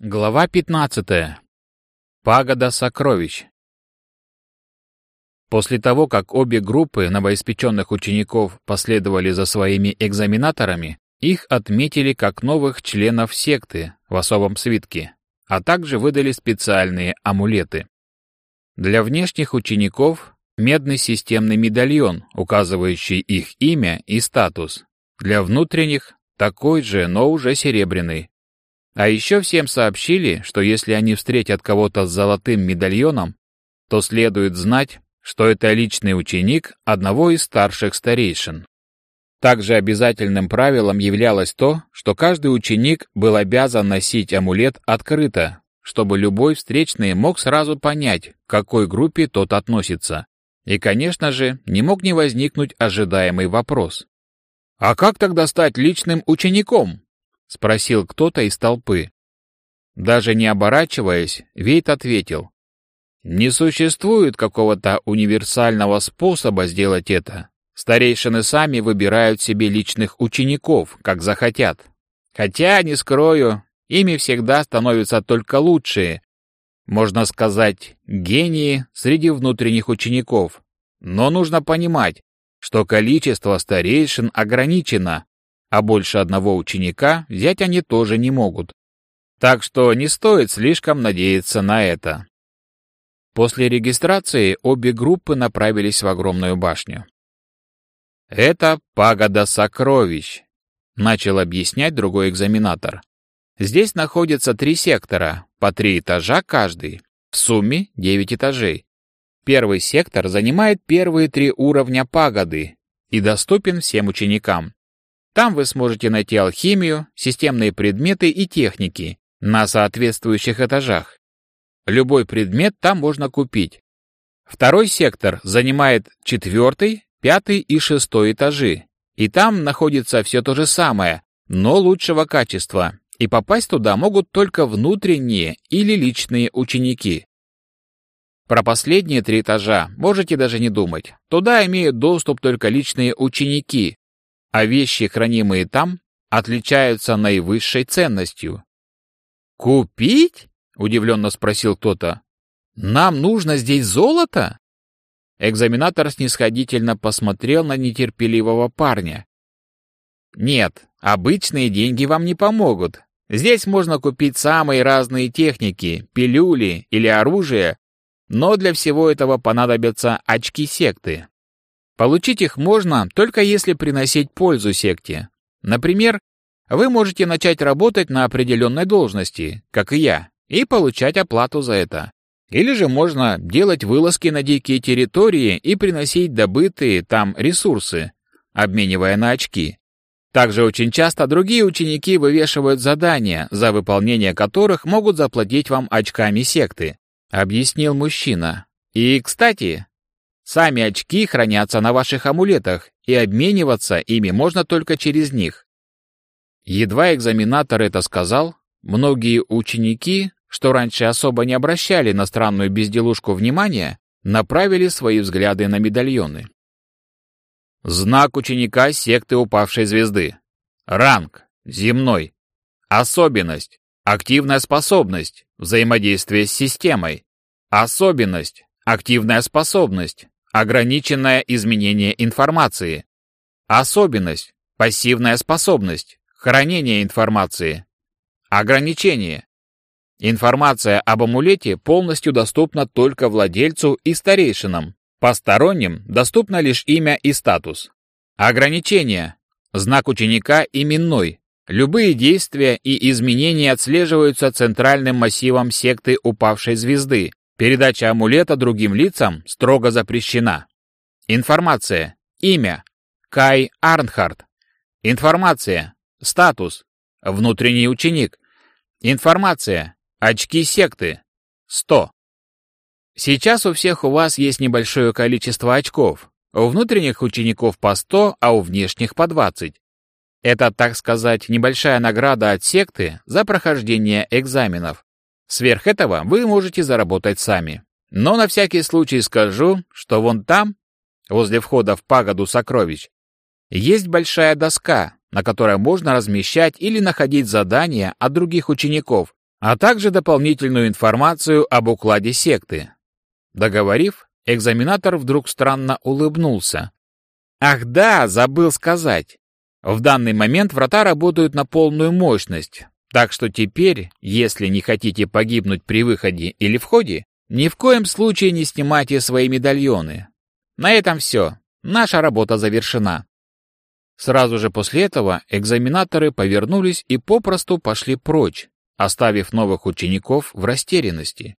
Глава 15. Пагода сокровищ. После того, как обе группы новоиспеченных учеников последовали за своими экзаменаторами, их отметили как новых членов секты в особом свитке, а также выдали специальные амулеты. Для внешних учеников медный системный медальон, указывающий их имя и статус. Для внутренних такой же, но уже серебряный, а еще всем сообщили, что если они встретят кого-то с золотым медальоном, то следует знать, что это личный ученик одного из старших старейшин. Также обязательным правилом являлось то, что каждый ученик был обязан носить амулет открыто, чтобы любой встречный мог сразу понять, к какой группе тот относится. И, конечно же, не мог не возникнуть ожидаемый вопрос. «А как тогда стать личным учеником?» — спросил кто-то из толпы. Даже не оборачиваясь, Вейт ответил. «Не существует какого-то универсального способа сделать это. Старейшины сами выбирают себе личных учеников, как захотят. Хотя, не скрою, ими всегда становятся только лучшие, можно сказать, гении среди внутренних учеников. Но нужно понимать, что количество старейшин ограничено, а больше одного ученика взять они тоже не могут. Так что не стоит слишком надеяться на это. После регистрации обе группы направились в огромную башню. «Это пагода сокровищ», — начал объяснять другой экзаменатор. «Здесь находятся три сектора, по три этажа каждый, в сумме девять этажей. Первый сектор занимает первые три уровня пагоды и доступен всем ученикам. Там вы сможете найти алхимию, системные предметы и техники на соответствующих этажах. Любой предмет там можно купить. Второй сектор занимает четвертый, пятый и шестой этажи. И там находится все то же самое, но лучшего качества. И попасть туда могут только внутренние или личные ученики. Про последние три этажа можете даже не думать. Туда имеют доступ только личные ученики, а вещи, хранимые там, отличаются наивысшей ценностью. «Купить?» — удивленно спросил кто-то. «Нам нужно здесь золото?» Экзаменатор снисходительно посмотрел на нетерпеливого парня. «Нет, обычные деньги вам не помогут. Здесь можно купить самые разные техники, пилюли или оружие, но для всего этого понадобятся очки секты. Получить их можно, только если приносить пользу секте. Например, вы можете начать работать на определенной должности, как и я, и получать оплату за это. Или же можно делать вылазки на дикие территории и приносить добытые там ресурсы, обменивая на очки. Также очень часто другие ученики вывешивают задания, за выполнение которых могут заплатить вам очками секты, объяснил мужчина. И, кстати, Сами очки хранятся на ваших амулетах, и обмениваться ими можно только через них. Едва экзаменатор это сказал, многие ученики, что раньше особо не обращали на странную безделушку внимания, направили свои взгляды на медальоны. Знак ученика секты упавшей звезды. Ранг. Земной. Особенность. Активная способность. Взаимодействие с системой. Особенность. Активная способность. Ограниченное изменение информации. Особенность. Пассивная способность. Хранение информации. Ограничение. Информация об амулете полностью доступна только владельцу и старейшинам. Посторонним доступно лишь имя и статус. Ограничение. Знак ученика именной. Любые действия и изменения отслеживаются центральным массивом секты упавшей звезды, Передача амулета другим лицам строго запрещена. Информация. Имя. Кай Арнхард. Информация. Статус. Внутренний ученик. Информация. Очки секты. 100. Сейчас у всех у вас есть небольшое количество очков. У внутренних учеников по 100, а у внешних по 20. Это, так сказать, небольшая награда от секты за прохождение экзаменов. Сверх этого вы можете заработать сами. Но на всякий случай скажу, что вон там, возле входа в пагоду сокровищ, есть большая доска, на которой можно размещать или находить задания от других учеников, а также дополнительную информацию об укладе секты. Договорив, экзаменатор вдруг странно улыбнулся. «Ах да, забыл сказать. В данный момент врата работают на полную мощность, так что теперь, если не хотите погибнуть при выходе или входе, ни в коем случае не снимайте свои медальоны. На этом все. Наша работа завершена. Сразу же после этого экзаменаторы повернулись и попросту пошли прочь, оставив новых учеников в растерянности.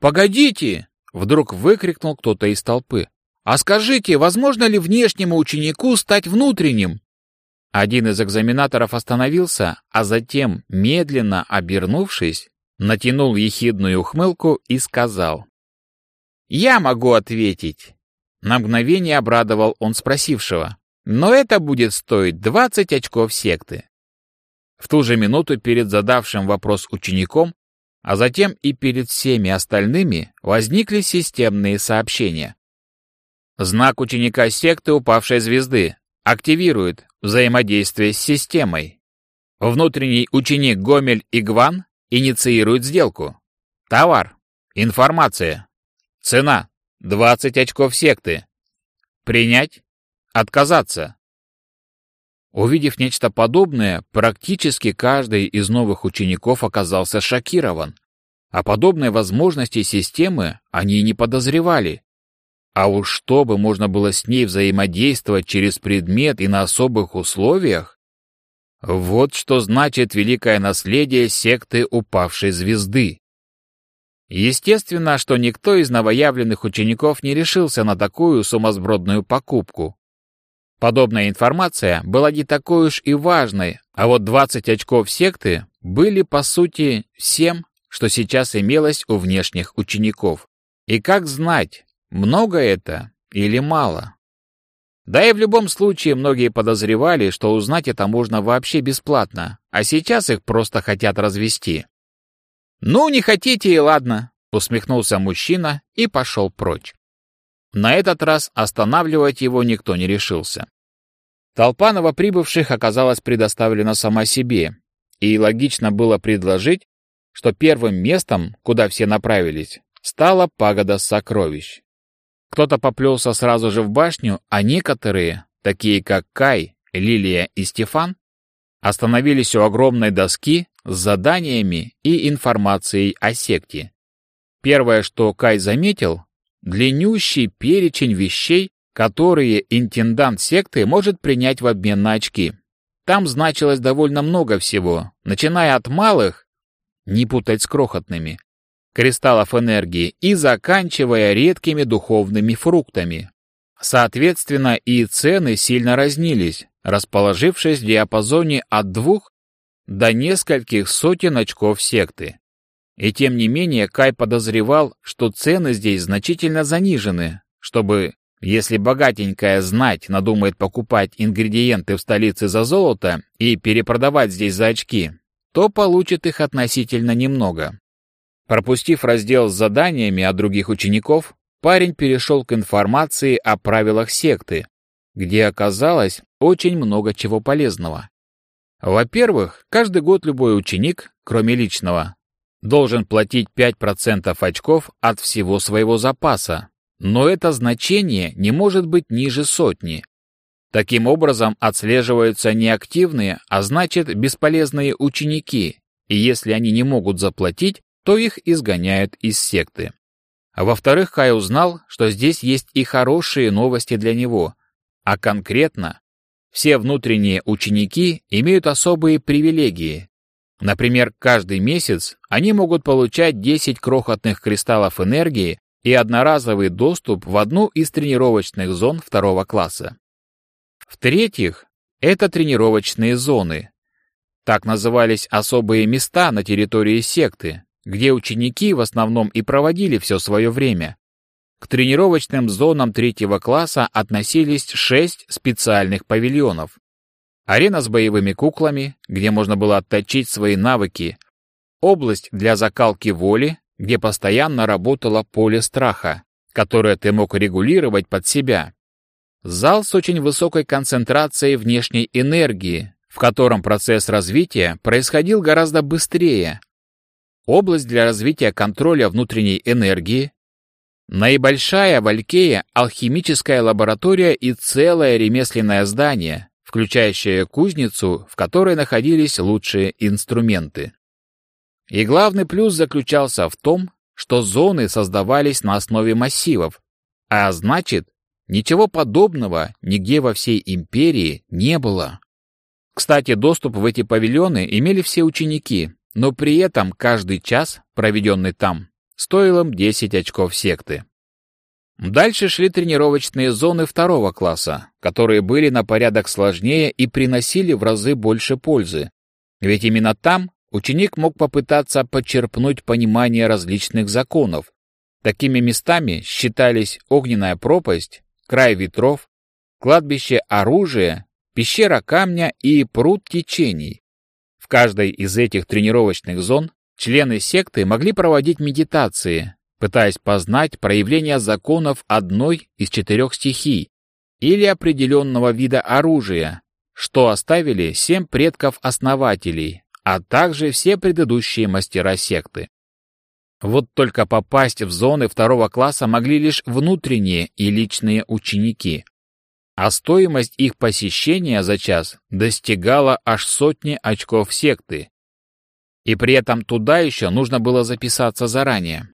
«Погодите!» — вдруг выкрикнул кто-то из толпы. «А скажите, возможно ли внешнему ученику стать внутренним?» Один из экзаменаторов остановился, а затем, медленно обернувшись, натянул ехидную ухмылку и сказал. «Я могу ответить». На мгновение обрадовал он спросившего. «Но это будет стоить 20 очков секты». В ту же минуту перед задавшим вопрос учеником, а затем и перед всеми остальными возникли системные сообщения. Знак ученика секты упавшей звезды активирует взаимодействие с системой. Внутренний ученик Гомель Игван инициирует сделку. Товар. Информация. Цена. 20 очков секты. Принять. Отказаться. Увидев нечто подобное, практически каждый из новых учеников оказался шокирован. О подобной возможности системы они не подозревали. А уж чтобы можно было с ней взаимодействовать через предмет и на особых условиях, вот что значит великое наследие секты упавшей звезды. Естественно, что никто из новоявленных учеников не решился на такую сумасбродную покупку. Подобная информация была не такой уж и важной, а вот 20 очков секты были, по сути, всем, что сейчас имелось у внешних учеников. И как знать, много это или мало? Да и в любом случае многие подозревали, что узнать это можно вообще бесплатно, а сейчас их просто хотят развести. «Ну, не хотите и ладно», — усмехнулся мужчина и пошел прочь. На этот раз останавливать его никто не решился. Толпа новоприбывших оказалась предоставлена сама себе, и логично было предложить, что первым местом, куда все направились, стала пагода сокровищ. Кто-то поплелся сразу же в башню, а некоторые, такие как Кай, Лилия и Стефан, остановились у огромной доски с заданиями и информацией о секте. Первое, что Кай заметил, длиннющий перечень вещей, которые интендант секты может принять в обмен на очки. Там значилось довольно много всего, начиная от малых, не путать с крохотными, кристаллов энергии и заканчивая редкими духовными фруктами. Соответственно, и цены сильно разнились, расположившись в диапазоне от двух до нескольких сотен очков секты. И тем не менее Кай подозревал, что цены здесь значительно занижены, чтобы, если богатенькая знать надумает покупать ингредиенты в столице за золото и перепродавать здесь за очки, то получит их относительно немного. Пропустив раздел с заданиями от других учеников, парень перешел к информации о правилах секты, где оказалось очень много чего полезного. Во-первых, каждый год любой ученик, кроме личного, должен платить 5% очков от всего своего запаса, но это значение не может быть ниже сотни. Таким образом отслеживаются неактивные, а значит бесполезные ученики, и если они не могут заплатить, то их изгоняют из секты. А во-вторых, Кай узнал, что здесь есть и хорошие новости для него, а конкретно все внутренние ученики имеют особые привилегии. Например, каждый месяц они могут получать 10 крохотных кристаллов энергии и одноразовый доступ в одну из тренировочных зон второго класса. В-третьих, это тренировочные зоны. Так назывались особые места на территории секты, где ученики в основном и проводили все свое время. К тренировочным зонам третьего класса относились шесть специальных павильонов. Арена с боевыми куклами, где можно было отточить свои навыки. Область для закалки воли, где постоянно работало поле страха, которое ты мог регулировать под себя. Зал с очень высокой концентрацией внешней энергии, в котором процесс развития происходил гораздо быстрее, область для развития контроля внутренней энергии, наибольшая в Алькее алхимическая лаборатория и целое ремесленное здание, включающее кузницу, в которой находились лучшие инструменты. И главный плюс заключался в том, что зоны создавались на основе массивов, а значит, ничего подобного нигде во всей империи не было. Кстати, доступ в эти павильоны имели все ученики, но при этом каждый час, проведенный там, стоил им 10 очков секты. Дальше шли тренировочные зоны второго класса, которые были на порядок сложнее и приносили в разы больше пользы. Ведь именно там ученик мог попытаться подчерпнуть понимание различных законов. Такими местами считались огненная пропасть, край ветров, кладбище оружия, пещера камня и пруд течений. В каждой из этих тренировочных зон члены секты могли проводить медитации, пытаясь познать проявление законов одной из четырех стихий или определенного вида оружия, что оставили семь предков-основателей, а также все предыдущие мастера секты. Вот только попасть в зоны второго класса могли лишь внутренние и личные ученики, а стоимость их посещения за час достигала аж сотни очков секты. И при этом туда еще нужно было записаться заранее.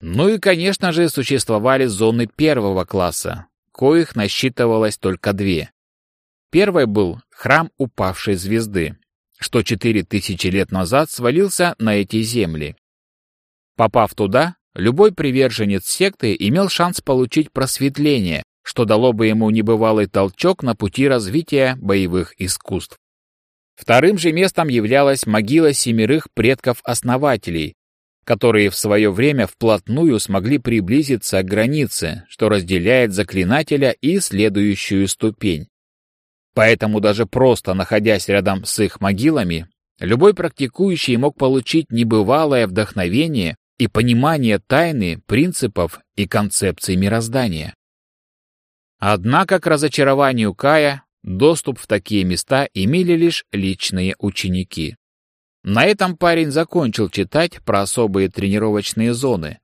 Ну и, конечно же, существовали зоны первого класса, коих насчитывалось только две. Первой был храм упавшей звезды, что четыре тысячи лет назад свалился на эти земли. Попав туда, любой приверженец секты имел шанс получить просветление, что дало бы ему небывалый толчок на пути развития боевых искусств. Вторым же местом являлась могила семерых предков-основателей, которые в свое время вплотную смогли приблизиться к границе, что разделяет заклинателя и следующую ступень. Поэтому даже просто находясь рядом с их могилами, любой практикующий мог получить небывалое вдохновение и понимание тайны, принципов и концепций мироздания. Однако, к разочарованию Кая, доступ в такие места имели лишь личные ученики. На этом парень закончил читать про особые тренировочные зоны,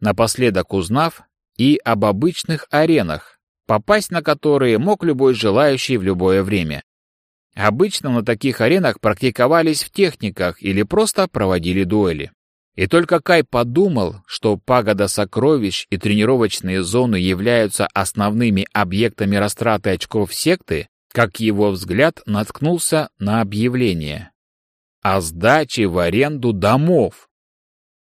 напоследок узнав и об обычных аренах, попасть на которые мог любой желающий в любое время. Обычно на таких аренах практиковались в техниках или просто проводили дуэли. И только Кай подумал, что пагода сокровищ и тренировочные зоны являются основными объектами растраты очков секты, как его взгляд наткнулся на объявление о сдаче в аренду домов.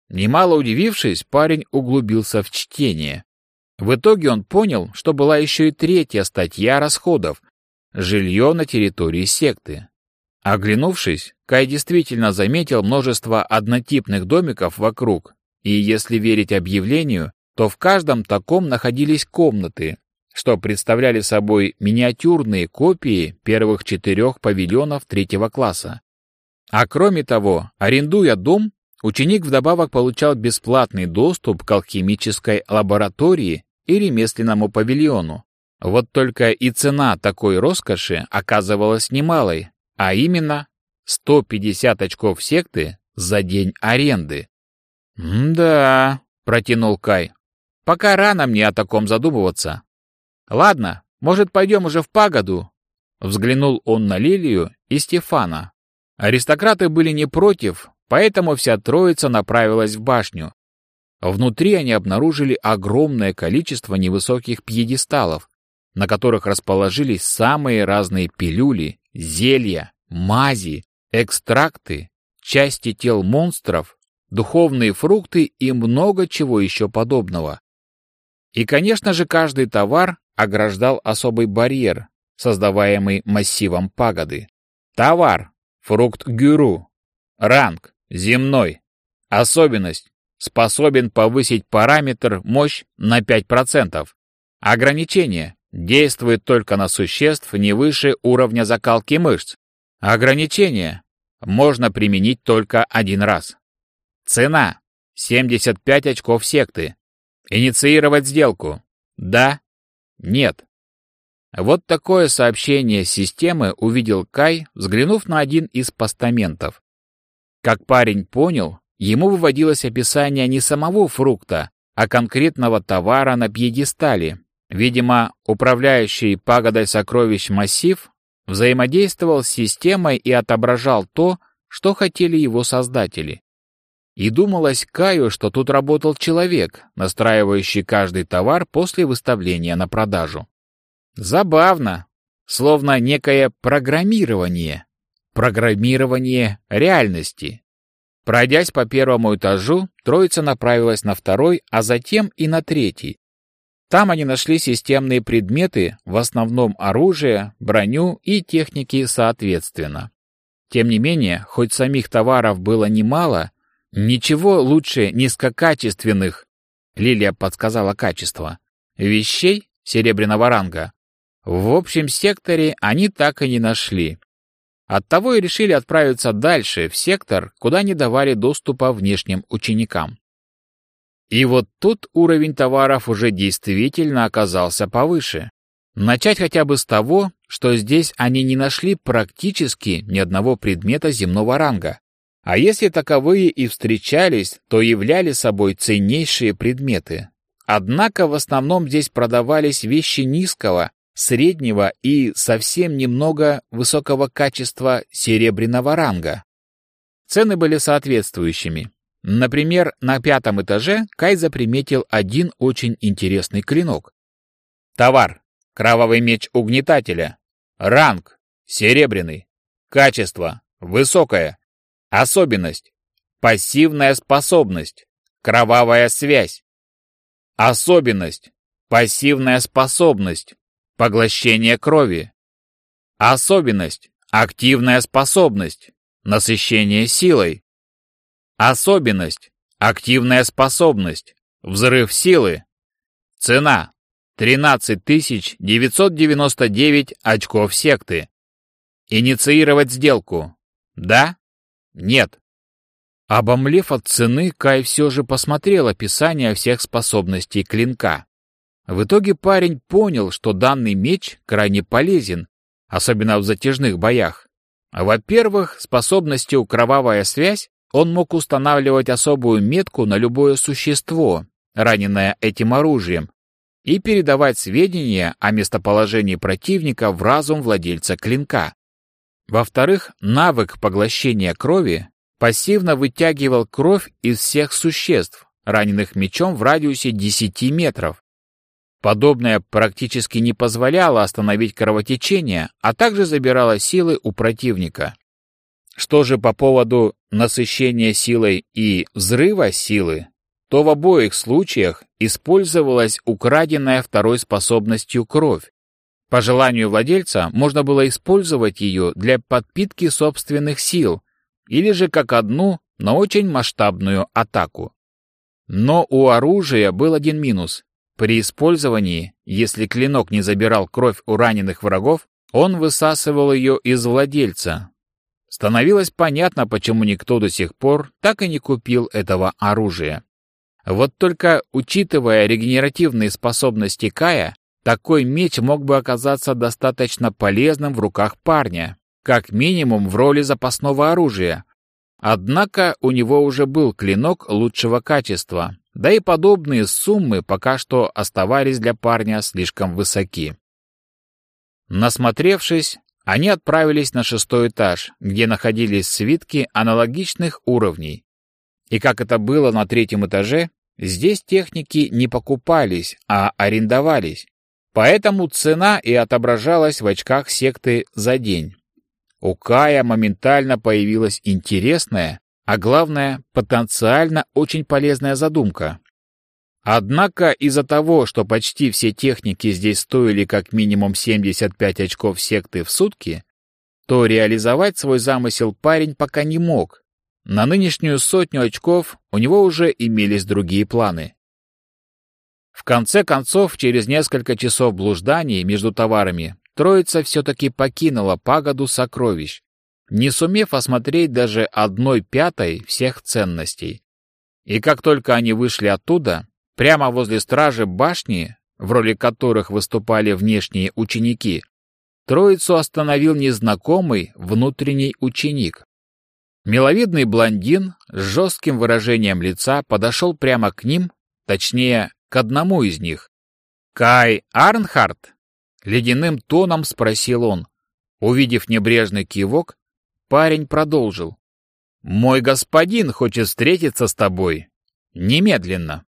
Немало удивившись, парень углубился в чтение. В итоге он понял, что была еще и третья статья расходов — жилье на территории секты. Оглянувшись, Кай действительно заметил множество однотипных домиков вокруг, и если верить объявлению, то в каждом таком находились комнаты, что представляли собой миниатюрные копии первых четырех павильонов третьего класса. А кроме того, арендуя дом, ученик вдобавок получал бесплатный доступ к алхимической лаборатории и ремесленному павильону. Вот только и цена такой роскоши оказывалась немалой, а именно 150 очков секты за день аренды. «Да», — протянул Кай, — «пока рано мне о таком задумываться. Ладно, может, пойдем уже в пагоду?» Взглянул он на Лилию и Стефана. Аристократы были не против, поэтому вся троица направилась в башню. Внутри они обнаружили огромное количество невысоких пьедесталов, на которых расположились самые разные пилюли, зелья, мази, экстракты, части тел монстров, духовные фрукты и много чего еще подобного. И, конечно же, каждый товар ограждал особый барьер, создаваемый массивом пагоды. Товар — фрукт гюру. Ранг — земной. Особенность — способен повысить параметр мощь на 5%. Ограничение Действует только на существ не выше уровня закалки мышц. Ограничение можно применить только один раз. Цена 75 очков секты. Инициировать сделку. Да? Нет. Вот такое сообщение системы увидел Кай, взглянув на один из постаментов. Как парень понял, ему выводилось описание не самого фрукта, а конкретного товара на пьедестале. Видимо, управляющий пагодой сокровищ массив взаимодействовал с системой и отображал то, что хотели его создатели. И думалось Каю, что тут работал человек, настраивающий каждый товар после выставления на продажу. Забавно, словно некое программирование. Программирование реальности. Пройдясь по первому этажу, троица направилась на второй, а затем и на третий. Там они нашли системные предметы, в основном оружие, броню и техники соответственно. Тем не менее, хоть самих товаров было немало, ничего лучше низкокачественных, Лилия подсказала качество, вещей серебряного ранга. В общем секторе они так и не нашли. Оттого и решили отправиться дальше, в сектор, куда не давали доступа внешним ученикам. И вот тут уровень товаров уже действительно оказался повыше. Начать хотя бы с того, что здесь они не нашли практически ни одного предмета земного ранга. А если таковые и встречались, то являли собой ценнейшие предметы. Однако в основном здесь продавались вещи низкого, среднего и совсем немного высокого качества серебряного ранга. Цены были соответствующими. Например, на пятом этаже Кай заприметил один очень интересный клинок. Товар. Кровавый меч угнетателя. Ранг. Серебряный. Качество. Высокое. Особенность. Пассивная способность. Кровавая связь. Особенность. Пассивная способность. Поглощение крови. Особенность. Активная способность. Насыщение силой. Особенность. Активная способность. Взрыв силы. Цена. 13 999 очков секты. Инициировать сделку. Да? Нет. Обомлев от цены, Кай все же посмотрел описание всех способностей клинка. В итоге парень понял, что данный меч крайне полезен, особенно в затяжных боях. Во-первых, способностью «Кровавая связь» он мог устанавливать особую метку на любое существо, раненое этим оружием, и передавать сведения о местоположении противника в разум владельца клинка. Во-вторых, навык поглощения крови пассивно вытягивал кровь из всех существ, раненых мечом в радиусе 10 метров, Подобное практически не позволяло остановить кровотечение, а также забирало силы у противника. Что же по поводу насыщения силой и взрыва силы, то в обоих случаях использовалась украденная второй способностью кровь. По желанию владельца можно было использовать ее для подпитки собственных сил или же как одну, но очень масштабную атаку. Но у оружия был один минус. При использовании, если клинок не забирал кровь у раненых врагов, он высасывал ее из владельца. Становилось понятно, почему никто до сих пор так и не купил этого оружия. Вот только, учитывая регенеративные способности Кая, такой меч мог бы оказаться достаточно полезным в руках парня, как минимум в роли запасного оружия. Однако у него уже был клинок лучшего качества, да и подобные суммы пока что оставались для парня слишком высоки. Насмотревшись, они отправились на шестой этаж, где находились свитки аналогичных уровней. И как это было на третьем этаже, здесь техники не покупались, а арендовались. Поэтому цена и отображалась в очках секты за день. У Кая моментально появилась интересная, а главное, потенциально очень полезная задумка. Однако из-за того, что почти все техники здесь стоили как минимум 75 очков секты в сутки, то реализовать свой замысел парень пока не мог. На нынешнюю сотню очков у него уже имелись другие планы. В конце концов, через несколько часов блужданий между товарами, троица все-таки покинула пагоду сокровищ, не сумев осмотреть даже одной пятой всех ценностей. И как только они вышли оттуда, прямо возле стражи башни, в роли которых выступали внешние ученики, троицу остановил незнакомый внутренний ученик. Миловидный блондин с жестким выражением лица подошел прямо к ним, точнее, к одному из них. «Кай Арнхард?» — ледяным тоном спросил он. Увидев небрежный кивок, парень продолжил. «Мой господин хочет встретиться с тобой. Немедленно».